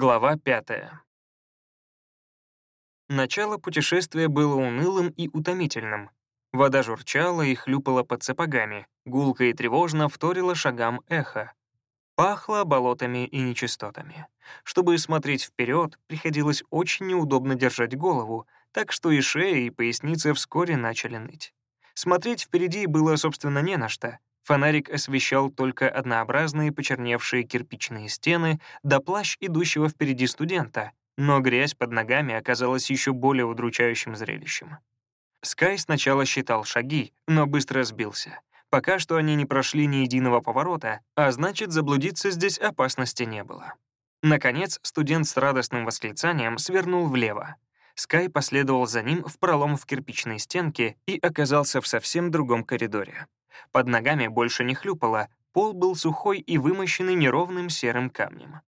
Глава пятая. Начало путешествия было унылым и утомительным. Вода журчала и хлюпала под сапогами, гулко и тревожно вторила шагам эхо. Пахло болотами и нечистотами. Чтобы смотреть вперед, приходилось очень неудобно держать голову, так что и шея, и поясница вскоре начали ныть. Смотреть впереди было, собственно, не на что. Фонарик освещал только однообразные почерневшие кирпичные стены да плащ идущего впереди студента, но грязь под ногами оказалась еще более удручающим зрелищем. Скай сначала считал шаги, но быстро сбился. Пока что они не прошли ни единого поворота, а значит, заблудиться здесь опасности не было. Наконец, студент с радостным восклицанием свернул влево. Скай последовал за ним в пролом в кирпичной стенке и оказался в совсем другом коридоре. Под ногами больше не хлюпало, пол был сухой и вымощенный неровным серым камнем.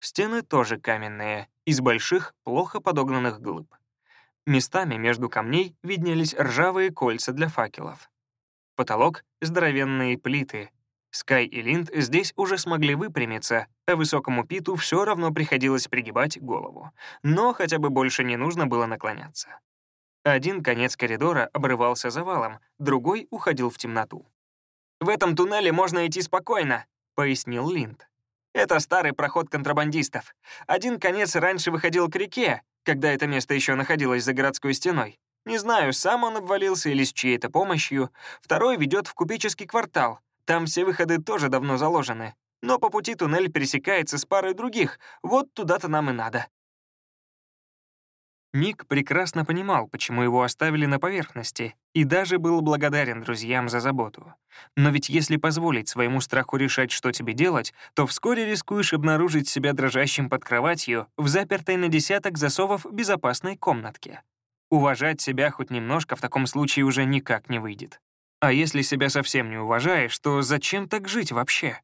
Стены тоже каменные, из больших, плохо подогнанных глыб. Местами между камней виднелись ржавые кольца для факелов. Потолок — здоровенные плиты. Скай и Линд здесь уже смогли выпрямиться, а высокому Питу все равно приходилось пригибать голову. Но хотя бы больше не нужно было наклоняться. Один конец коридора обрывался завалом, другой уходил в темноту. «В этом туннеле можно идти спокойно», — пояснил Линд. «Это старый проход контрабандистов. Один конец раньше выходил к реке, когда это место еще находилось за городской стеной. Не знаю, сам он обвалился или с чьей-то помощью. Второй ведет в купеческий квартал. Там все выходы тоже давно заложены. Но по пути туннель пересекается с парой других. Вот туда-то нам и надо. Ник прекрасно понимал, почему его оставили на поверхности, и даже был благодарен друзьям за заботу. Но ведь если позволить своему страху решать, что тебе делать, то вскоре рискуешь обнаружить себя дрожащим под кроватью в запертой на десяток засовов безопасной комнатке. Уважать себя хоть немножко в таком случае уже никак не выйдет. А если себя совсем не уважаешь, то зачем так жить вообще?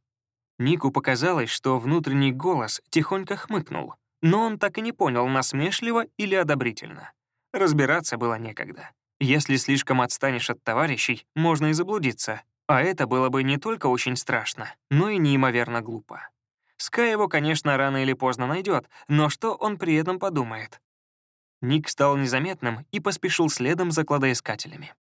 Нику показалось, что внутренний голос тихонько хмыкнул — но он так и не понял, насмешливо или одобрительно. Разбираться было некогда. Если слишком отстанешь от товарищей, можно и заблудиться. А это было бы не только очень страшно, но и неимоверно глупо. Скай его, конечно, рано или поздно найдет, но что он при этом подумает? Ник стал незаметным и поспешил следом за кладоискателями.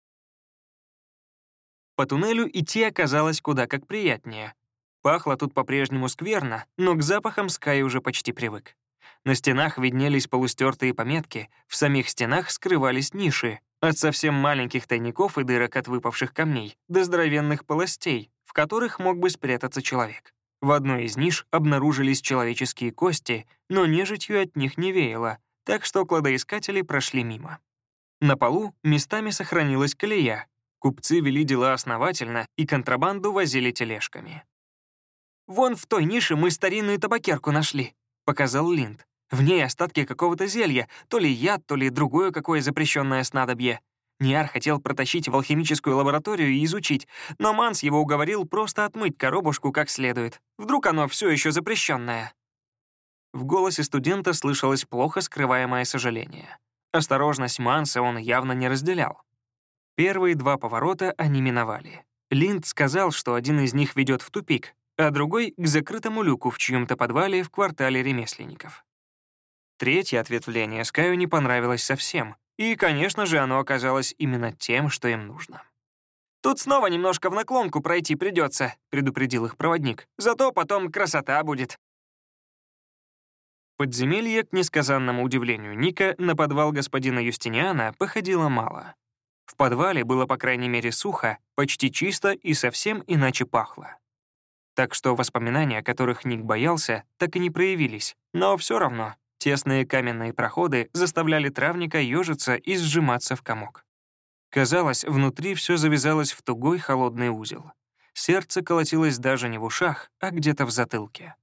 По туннелю идти оказалось куда как приятнее. Пахло тут по-прежнему скверно, но к запахам Скай уже почти привык. На стенах виднелись полустертые пометки, в самих стенах скрывались ниши, от совсем маленьких тайников и дырок от выпавших камней до здоровенных полостей, в которых мог бы спрятаться человек. В одной из ниш обнаружились человеческие кости, но нежитью от них не веяло, так что кладоискатели прошли мимо. На полу местами сохранилась колея. Купцы вели дела основательно и контрабанду возили тележками. «Вон в той нише мы старинную табакерку нашли», — показал Линд. В ней остатки какого-то зелья, то ли яд, то ли другое какое запрещенное снадобье. Ниар хотел протащить в алхимическую лабораторию и изучить, но Манс его уговорил просто отмыть коробушку как следует. Вдруг оно все еще запрещенное. В голосе студента слышалось плохо скрываемое сожаление. Осторожность Манса он явно не разделял. Первые два поворота они миновали. Линд сказал, что один из них ведет в тупик, а другой — к закрытому люку в чьем-то подвале в квартале ремесленников. Третье ответвление Скаю не понравилось совсем, и, конечно же, оно оказалось именно тем, что им нужно. «Тут снова немножко в наклонку пройти придется», — предупредил их проводник. «Зато потом красота будет». Подземелье, к несказанному удивлению Ника, на подвал господина Юстиниана походило мало. В подвале было, по крайней мере, сухо, почти чисто и совсем иначе пахло. Так что воспоминания, которых Ник боялся, так и не проявились, но все равно Тесные каменные проходы заставляли травника ежиться и сжиматься в комок. Казалось, внутри все завязалось в тугой холодный узел. Сердце колотилось даже не в ушах, а где-то в затылке.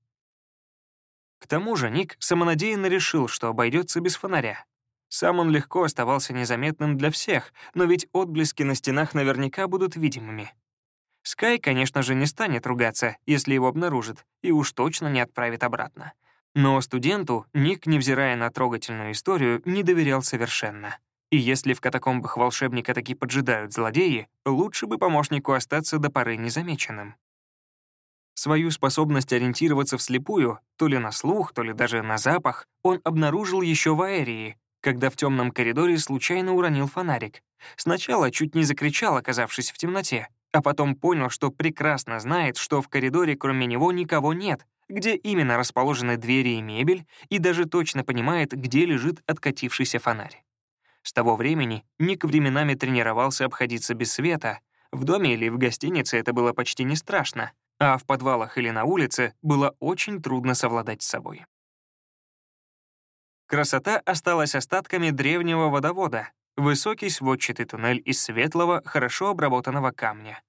К тому же Ник самонадеянно решил, что обойдется без фонаря. Сам он легко оставался незаметным для всех, но ведь отблески на стенах наверняка будут видимыми. Скай, конечно же, не станет ругаться, если его обнаружит, и уж точно не отправит обратно. Но студенту Ник, невзирая на трогательную историю, не доверял совершенно. И если в катакомбах волшебника таки поджидают злодеи, лучше бы помощнику остаться до поры незамеченным. Свою способность ориентироваться вслепую, то ли на слух, то ли даже на запах, он обнаружил еще в аэрии, когда в темном коридоре случайно уронил фонарик. Сначала чуть не закричал, оказавшись в темноте, а потом понял, что прекрасно знает, что в коридоре кроме него никого нет, где именно расположены двери и мебель, и даже точно понимает, где лежит откатившийся фонарь. С того времени Ник временами тренировался обходиться без света. В доме или в гостинице это было почти не страшно, а в подвалах или на улице было очень трудно совладать с собой. Красота осталась остатками древнего водовода, высокий сводчатый туннель из светлого, хорошо обработанного камня.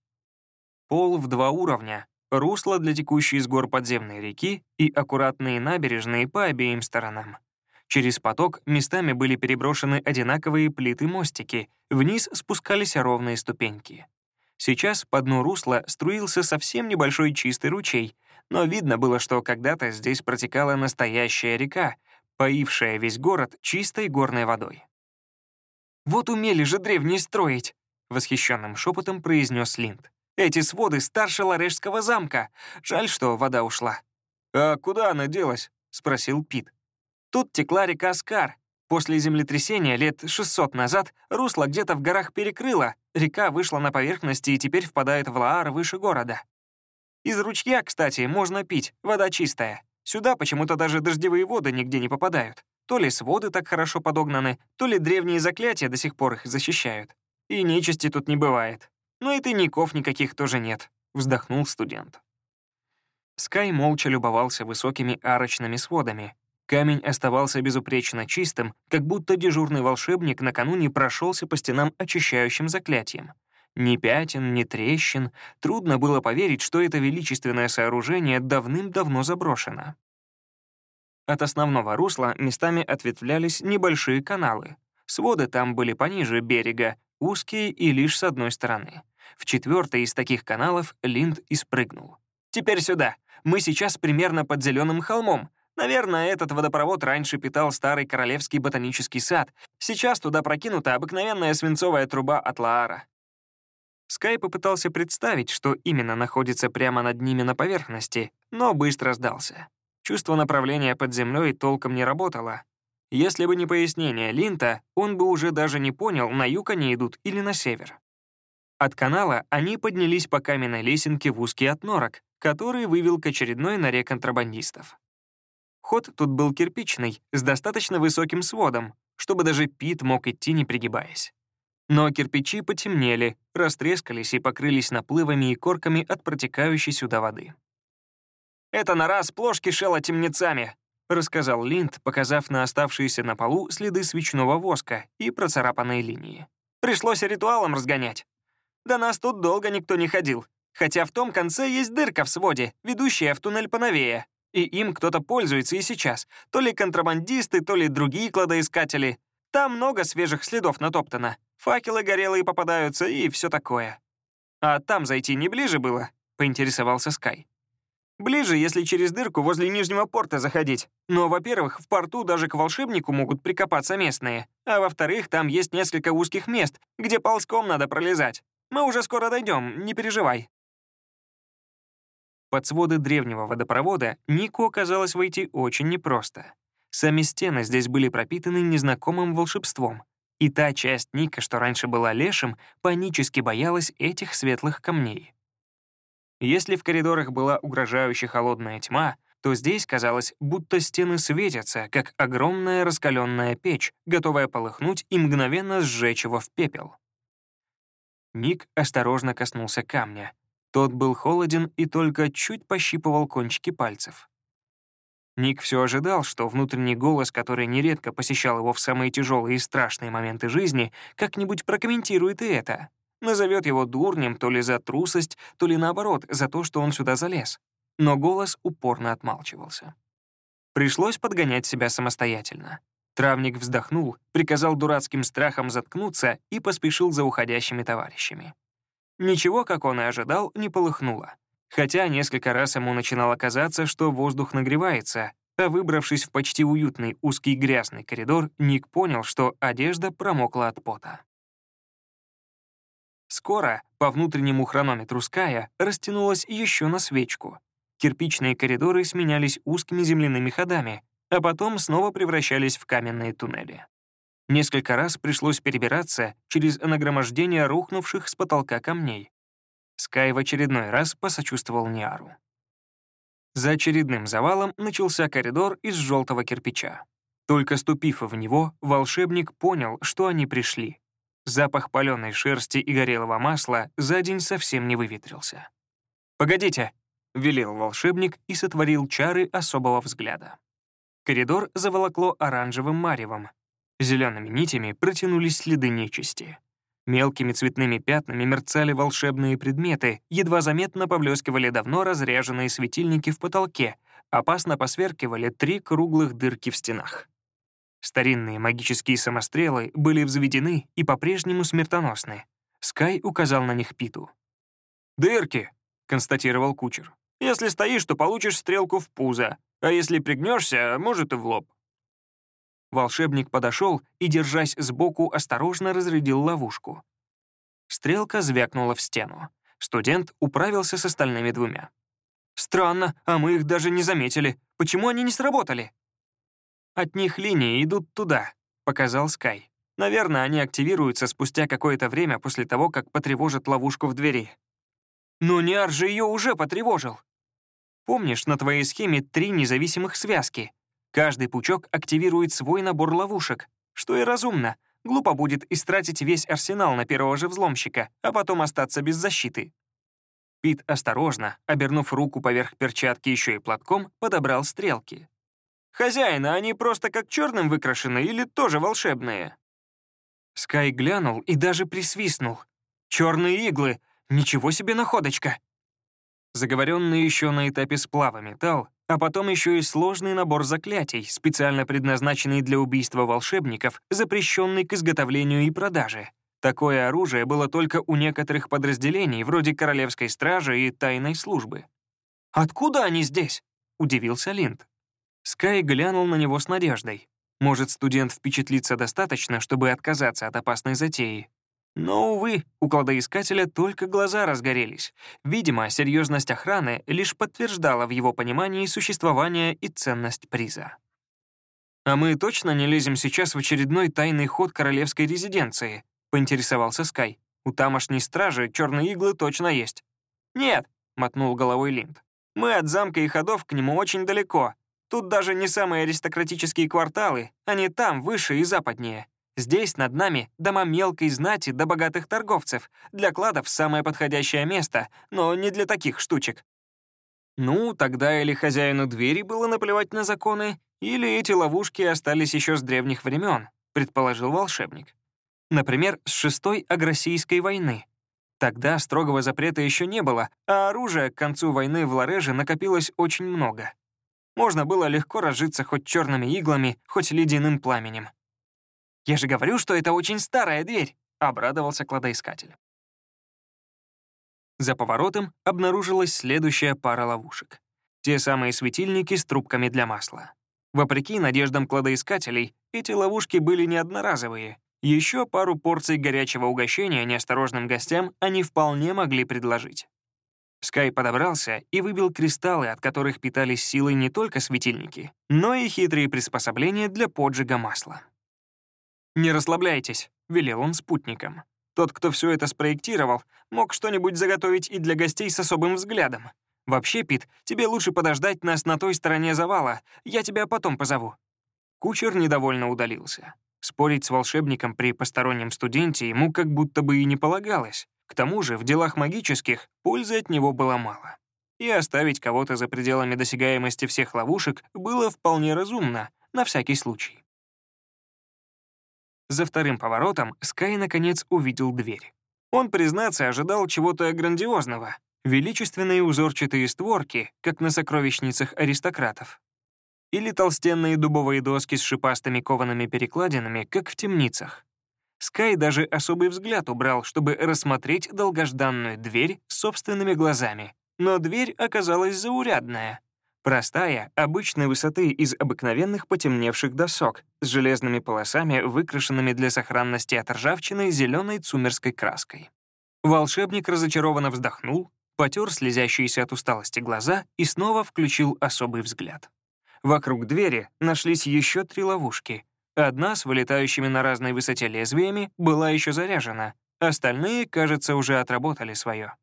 Пол в два уровня, русло для текущей из гор подземной реки и аккуратные набережные по обеим сторонам. Через поток местами были переброшены одинаковые плиты-мостики, вниз спускались ровные ступеньки. Сейчас по дну русла струился совсем небольшой чистый ручей, но видно было, что когда-то здесь протекала настоящая река, поившая весь город чистой горной водой. «Вот умели же древние строить!» — восхищенным шепотом произнес Линд. «Эти своды старше Ларешского замка. Жаль, что вода ушла». «А куда она делась?» — спросил Пит. Тут текла река Скар. После землетрясения лет 600 назад русло где-то в горах перекрыло, река вышла на поверхность и теперь впадает в Лаар выше города. Из ручья, кстати, можно пить, вода чистая. Сюда почему-то даже дождевые воды нигде не попадают. То ли своды так хорошо подогнаны, то ли древние заклятия до сих пор их защищают. И нечисти тут не бывает. Но и тайников никаких тоже нет, вздохнул студент. Скай молча любовался высокими арочными сводами, Камень оставался безупречно чистым, как будто дежурный волшебник накануне прошелся по стенам очищающим заклятием. Ни пятен, ни трещин. Трудно было поверить, что это величественное сооружение давным-давно заброшено. От основного русла местами ответвлялись небольшие каналы. Своды там были пониже берега, узкие и лишь с одной стороны. В четвертый из таких каналов Линд и спрыгнул. «Теперь сюда. Мы сейчас примерно под зеленым холмом. Наверное, этот водопровод раньше питал старый королевский ботанический сад. Сейчас туда прокинута обыкновенная свинцовая труба от Лаара. Скай попытался представить, что именно находится прямо над ними на поверхности, но быстро сдался. Чувство направления под землей толком не работало. Если бы не пояснение Линта, он бы уже даже не понял, на юг они идут или на север. От канала они поднялись по каменной лесенке в узкий отнорок, который вывел к очередной норе контрабандистов. Ход тут был кирпичный, с достаточно высоким сводом, чтобы даже Пит мог идти, не пригибаясь. Но кирпичи потемнели, растрескались и покрылись наплывами и корками от протекающей сюда воды. «Это нора сплошь кишела темницами», — рассказал Линд, показав на оставшиеся на полу следы свечного воска и процарапанные линии. «Пришлось ритуалом разгонять. До нас тут долго никто не ходил, хотя в том конце есть дырка в своде, ведущая в туннель поновее. И им кто-то пользуется и сейчас. То ли контрабандисты, то ли другие кладоискатели. Там много свежих следов натоптано. Факелы горелые попадаются и все такое. А там зайти не ближе было? Поинтересовался Скай. Ближе, если через дырку возле Нижнего порта заходить. Но, во-первых, в порту даже к волшебнику могут прикопаться местные. А во-вторых, там есть несколько узких мест, где ползком надо пролезать. Мы уже скоро дойдем, не переживай. Под своды древнего водопровода Нику оказалось войти очень непросто. Сами стены здесь были пропитаны незнакомым волшебством, и та часть Ника, что раньше была лешим, панически боялась этих светлых камней. Если в коридорах была угрожающая холодная тьма, то здесь казалось, будто стены светятся, как огромная раскаленная печь, готовая полыхнуть и мгновенно сжечь его в пепел. Ник осторожно коснулся камня, тот был холоден и только чуть пощипывал кончики пальцев. Ник все ожидал, что внутренний голос, который нередко посещал его в самые тяжелые и страшные моменты жизни, как-нибудь прокомментирует и это. Назовет его дурнем то ли за трусость, то ли наоборот, за то, что он сюда залез. Но голос упорно отмалчивался. Пришлось подгонять себя самостоятельно. Травник вздохнул, приказал дурацким страхом заткнуться и поспешил за уходящими товарищами. Ничего, как он и ожидал, не полыхнуло. Хотя несколько раз ему начинало казаться, что воздух нагревается, а выбравшись в почти уютный узкий грязный коридор, Ник понял, что одежда промокла от пота. Скоро по внутреннему хронометру Ская растянулась еще на свечку. Кирпичные коридоры сменялись узкими земляными ходами, а потом снова превращались в каменные туннели. Несколько раз пришлось перебираться через нагромождение рухнувших с потолка камней. Скай в очередной раз посочувствовал Ниару. За очередным завалом начался коридор из желтого кирпича. Только ступив в него, волшебник понял, что они пришли. Запах паленой шерсти и горелого масла за день совсем не выветрился. «Погодите!» — велел волшебник и сотворил чары особого взгляда. Коридор заволокло оранжевым маревом. Зелеными нитями протянулись следы нечисти. Мелкими цветными пятнами мерцали волшебные предметы, едва заметно поблескивали давно разряженные светильники в потолке, опасно посверкивали три круглых дырки в стенах. Старинные магические самострелы были взведены и по-прежнему смертоносны. Скай указал на них Питу. «Дырки», — констатировал кучер. «Если стоишь, то получишь стрелку в пузо, а если пригнешься, может и в лоб». Волшебник подошел и, держась сбоку, осторожно разрядил ловушку. Стрелка звякнула в стену. Студент управился с остальными двумя. «Странно, а мы их даже не заметили. Почему они не сработали?» «От них линии идут туда», — показал Скай. «Наверное, они активируются спустя какое-то время после того, как потревожат ловушку в двери». «Но Ниар же ее уже потревожил», Помнишь, на твоей схеме три независимых связки? Каждый пучок активирует свой набор ловушек, что и разумно. Глупо будет истратить весь арсенал на первого же взломщика, а потом остаться без защиты. Пит осторожно, обернув руку поверх перчатки еще и платком, подобрал стрелки. «Хозяин, а они просто как черным выкрашены или тоже волшебные?» Скай глянул и даже присвистнул. «Черные иглы! Ничего себе находочка!» заговоренный еще на этапе сплава металл, а потом еще и сложный набор заклятий, специально предназначенный для убийства волшебников, запрещенный к изготовлению и продаже. Такое оружие было только у некоторых подразделений, вроде Королевской стражи и Тайной службы. «Откуда они здесь?» — удивился Линд. Скай глянул на него с надеждой. Может, студент впечатлится достаточно, чтобы отказаться от опасной затеи. Но, увы, у кладоискателя только глаза разгорелись. Видимо, серьезность охраны лишь подтверждала в его понимании существование и ценность приза. «А мы точно не лезем сейчас в очередной тайный ход королевской резиденции?» — поинтересовался Скай. «У тамошней стражи черные иглы точно есть». «Нет», — мотнул головой Линд. «Мы от замка и ходов к нему очень далеко. Тут даже не самые аристократические кварталы, они там, выше и западнее. Здесь над нами дома мелкой знати до богатых торговцев. Для кладов самое подходящее место, но не для таких штучек. Ну, тогда или хозяину двери было наплевать на законы, или эти ловушки остались еще с древних времен, предположил волшебник. Например, с шестой Агроссийской войны. Тогда строгого запрета еще не было, а оружия к концу войны в Лареже накопилось очень много. Можно было легко разжиться хоть черными иглами, хоть ледяным пламенем. «Я же говорю, что это очень старая дверь», — обрадовался кладоискатель. За поворотом обнаружилась следующая пара ловушек. Те самые светильники с трубками для масла. Вопреки надеждам кладоискателей, эти ловушки были не одноразовые. Еще пару порций горячего угощения неосторожным гостям они вполне могли предложить. Скай подобрался и выбил кристаллы, от которых питались силой не только светильники, но и хитрые приспособления для поджига масла. «Не расслабляйтесь», — велел он спутникам. «Тот, кто все это спроектировал, мог что-нибудь заготовить и для гостей с особым взглядом. Вообще, Пит, тебе лучше подождать нас на той стороне завала, я тебя потом позову». Кучер недовольно удалился. Спорить с волшебником при постороннем студенте ему как будто бы и не полагалось. К тому же в делах магических пользы от него было мало. И оставить кого-то за пределами досягаемости всех ловушек было вполне разумно, на всякий случай. За вторым поворотом Скай наконец увидел дверь. Он, признаться, ожидал чего-то грандиозного. Величественные узорчатые створки, как на сокровищницах аристократов. Или толстенные дубовые доски с шипастыми коваными перекладинами, как в темницах. Скай даже особый взгляд убрал, чтобы рассмотреть долгожданную дверь собственными глазами. Но дверь оказалась заурядная. Простая, обычной высоты из обыкновенных потемневших досок с железными полосами, выкрашенными для сохранности от ржавчины зеленой цумерской краской. Волшебник разочарованно вздохнул, потер слезящиеся от усталости глаза и снова включил особый взгляд. Вокруг двери нашлись еще три ловушки. Одна с вылетающими на разной высоте лезвиями была еще заряжена, остальные, кажется, уже отработали свое.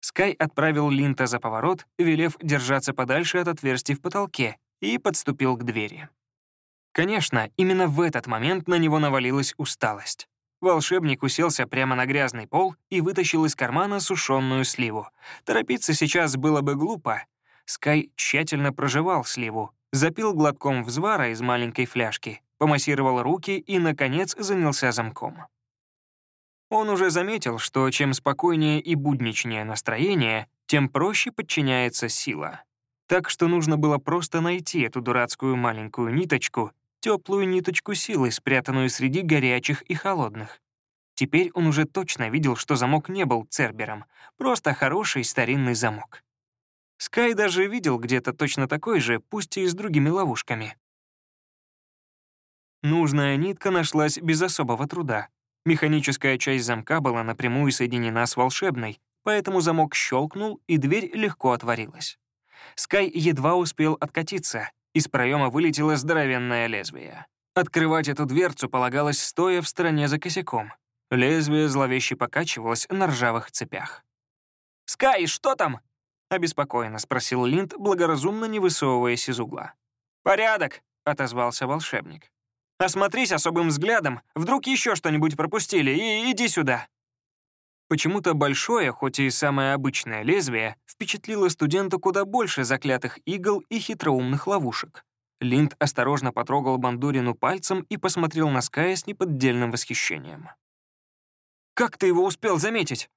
Скай отправил Линта за поворот, велев держаться подальше от отверстий в потолке, и подступил к двери. Конечно, именно в этот момент на него навалилась усталость. Волшебник уселся прямо на грязный пол и вытащил из кармана сушеную сливу. Торопиться сейчас было бы глупо. Скай тщательно прожевал сливу, запил глотком взвара из маленькой фляжки, помассировал руки и, наконец, занялся замком. Он уже заметил, что чем спокойнее и будничнее настроение, тем проще подчиняется сила. Так что нужно было просто найти эту дурацкую маленькую ниточку теплую ниточку силы, спрятанную среди горячих и холодных. Теперь он уже точно видел, что замок не был цербером, просто хороший старинный замок. Скай даже видел где-то точно такой же, пусть и с другими ловушками. Нужная нитка нашлась без особого труда. Механическая часть замка была напрямую соединена с волшебной, поэтому замок щелкнул, и дверь легко отворилась. Скай едва успел откатиться, из проема вылетело здоровенное лезвие. Открывать эту дверцу полагалось стоя в стороне за косяком. Лезвие зловеще покачивалось на ржавых цепях. «Скай, что там?» — обеспокоенно спросил Линд, благоразумно не высовываясь из угла. «Порядок», — отозвался волшебник. «Осмотрись особым взглядом, вдруг еще что-нибудь пропустили, и иди сюда». Почему-то большое, хоть и самое обычное лезвие, впечатлило студента куда больше заклятых игл и хитроумных ловушек. Линд осторожно потрогал Бандурину пальцем и посмотрел на Ская с неподдельным восхищением. «Как ты его успел заметить?»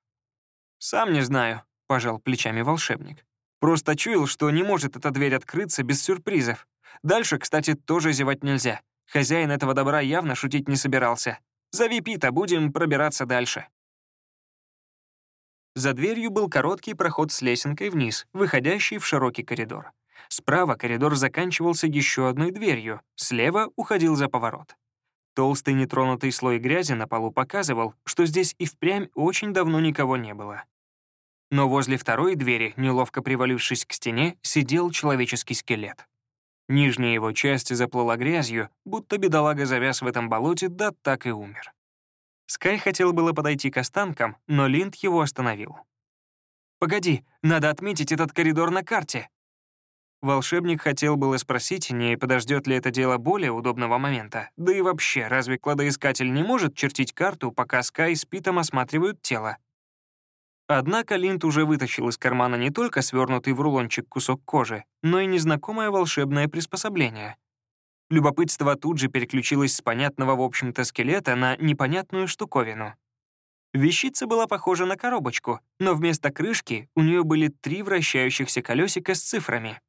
«Сам не знаю», — пожал плечами волшебник. «Просто чуял, что не может эта дверь открыться без сюрпризов. Дальше, кстати, тоже зевать нельзя. Хозяин этого добра явно шутить не собирался. Зови Пита, будем пробираться дальше». За дверью был короткий проход с лесенкой вниз, выходящий в широкий коридор. Справа коридор заканчивался еще одной дверью, слева уходил за поворот. Толстый нетронутый слой грязи на полу показывал, что здесь и впрямь очень давно никого не было. Но возле второй двери, неловко привалившись к стене, сидел человеческий скелет. Нижняя его часть заплыла грязью, будто бедолага завяз в этом болоте, да так и умер. Скай хотел было подойти к останкам, но Линд его остановил. «Погоди, надо отметить этот коридор на карте». Волшебник хотел было спросить, не подождет ли это дело более удобного момента. Да и вообще, разве кладоискатель не может чертить карту, пока Скай с Питом осматривают тело? Однако Линд уже вытащил из кармана не только свернутый в рулончик кусок кожи, но и незнакомое волшебное приспособление — Любопытство тут же переключилось с понятного, в общем-то, скелета на непонятную штуковину. Вещица была похожа на коробочку, но вместо крышки у нее были три вращающихся колесика с цифрами.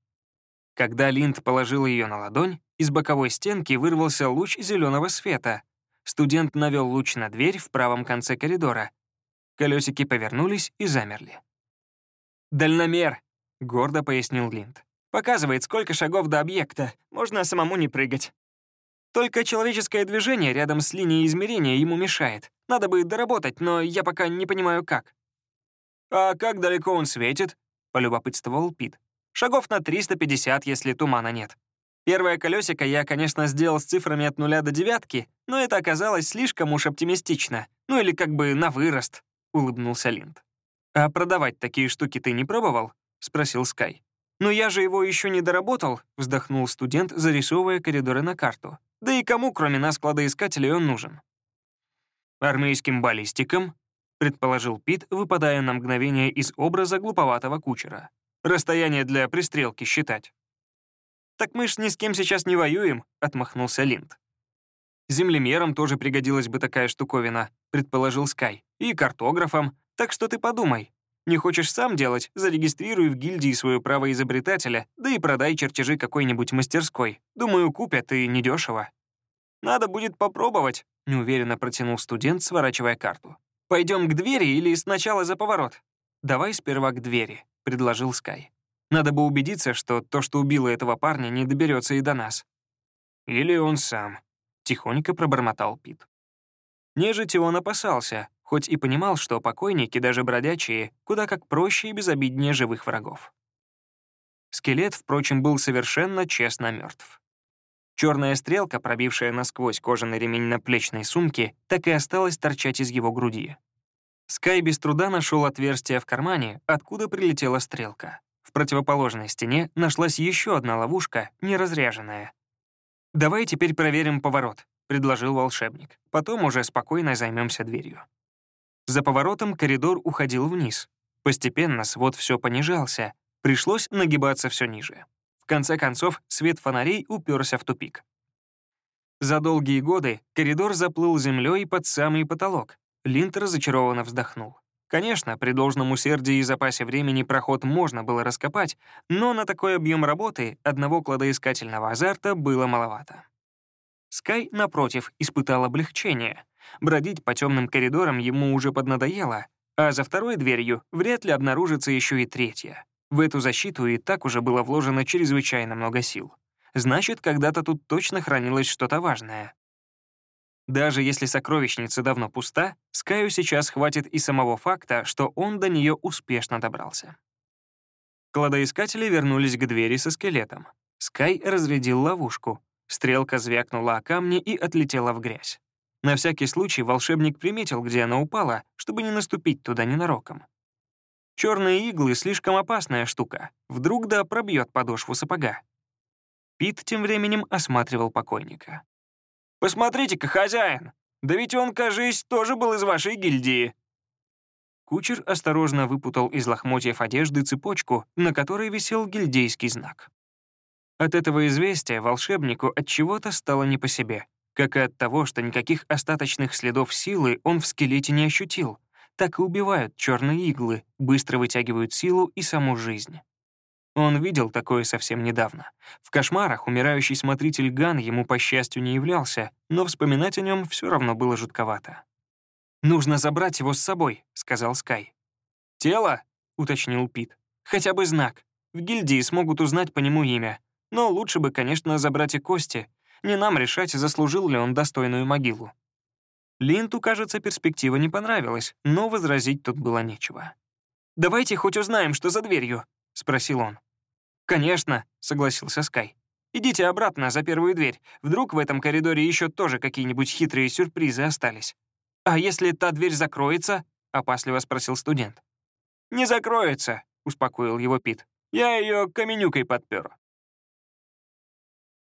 Когда Линд положил ее на ладонь, из боковой стенки вырвался луч зеленого света. Студент навел луч на дверь в правом конце коридора. Колесики повернулись и замерли. «Дальномер», — гордо пояснил Линд. Показывает, сколько шагов до объекта. Можно самому не прыгать. Только человеческое движение рядом с линией измерения ему мешает. Надо бы доработать, но я пока не понимаю, как. «А как далеко он светит?» — полюбопытствовал Пит. «Шагов на 350, если тумана нет. Первое колесико я, конечно, сделал с цифрами от нуля до девятки, но это оказалось слишком уж оптимистично. Ну или как бы на вырост», — улыбнулся Линд. «А продавать такие штуки ты не пробовал?» — спросил Скай. «Но я же его еще не доработал», — вздохнул студент, зарисовывая коридоры на карту. «Да и кому, кроме нас, кладоискателей, он нужен?» «Армейским баллистикам», — предположил Пит, выпадая на мгновение из образа глуповатого кучера. «Расстояние для пристрелки считать». «Так мы ж ни с кем сейчас не воюем», — отмахнулся Линд. «Землемерам тоже пригодилась бы такая штуковина», — предположил Скай. «И картографам. Так что ты подумай, не хочешь сам делать, зарегистрируй в гильдии свое право изобретателя, да и продай чертежи какой-нибудь мастерской. Думаю, купят и недешево. Надо будет попробовать, неуверенно протянул студент, сворачивая карту. Пойдем к двери или сначала за поворот? Давай сперва к двери, предложил Скай. Надо бы убедиться, что то, что убило этого парня, не доберется и до нас. Или он сам, тихонько пробормотал Пит. Нежити он опасался, хоть и понимал, что покойники, даже бродячие, куда как проще и безобиднее живых врагов. Скелет, впрочем, был совершенно честно мертв. Черная стрелка, пробившая насквозь кожаный ремень на плечной сумке, так и осталась торчать из его груди. Скай без труда нашел отверстие в кармане, откуда прилетела стрелка. В противоположной стене нашлась еще одна ловушка, неразряженная. «Давай теперь проверим поворот», — предложил волшебник. «Потом уже спокойно займемся дверью». За поворотом коридор уходил вниз. Постепенно свод все понижался, пришлось нагибаться все ниже. В конце концов, свет фонарей уперся в тупик. За долгие годы коридор заплыл землей под самый потолок. Линд разочарованно вздохнул. Конечно, при должном усердии и запасе времени проход можно было раскопать, но на такой объем работы одного кладоискательного азарта было маловато. Скай, напротив, испытал облегчение. Бродить по темным коридорам ему уже поднадоело, а за второй дверью вряд ли обнаружится еще и третья. В эту защиту и так уже было вложено чрезвычайно много сил. Значит, когда-то тут точно хранилось что-то важное. Даже если сокровищница давно пуста, Скаю сейчас хватит и самого факта, что он до нее успешно добрался. Кладоискатели вернулись к двери со скелетом. Скай разрядил ловушку. Стрелка звякнула о камни и отлетела в грязь. На всякий случай волшебник приметил, где она упала, чтобы не наступить туда ненароком. Черные иглы — слишком опасная штука. Вдруг да пробьет подошву сапога. Пит тем временем осматривал покойника. «Посмотрите-ка, хозяин! Да ведь он, кажись, тоже был из вашей гильдии!» Кучер осторожно выпутал из лохмотьев одежды цепочку, на которой висел гильдейский знак. От этого известия волшебнику от чего-то стало не по себе, как и от того, что никаких остаточных следов силы он в скелете не ощутил. Так и убивают черные иглы, быстро вытягивают силу и саму жизнь. Он видел такое совсем недавно. В кошмарах умирающий смотритель Ган ему, по счастью, не являлся, но вспоминать о нем все равно было жутковато. «Нужно забрать его с собой», — сказал Скай. «Тело?» — уточнил Пит. «Хотя бы знак. В гильдии смогут узнать по нему имя. Но лучше бы, конечно, забрать и кости. Не нам решать, заслужил ли он достойную могилу». Линту, кажется, перспектива не понравилась, но возразить тут было нечего. «Давайте хоть узнаем, что за дверью», — спросил он. «Конечно», — согласился Скай. «Идите обратно за первую дверь. Вдруг в этом коридоре еще тоже какие-нибудь хитрые сюрпризы остались». «А если та дверь закроется?» — опасливо спросил студент. «Не закроется», — успокоил его Пит. «Я ее каменюкой подпер».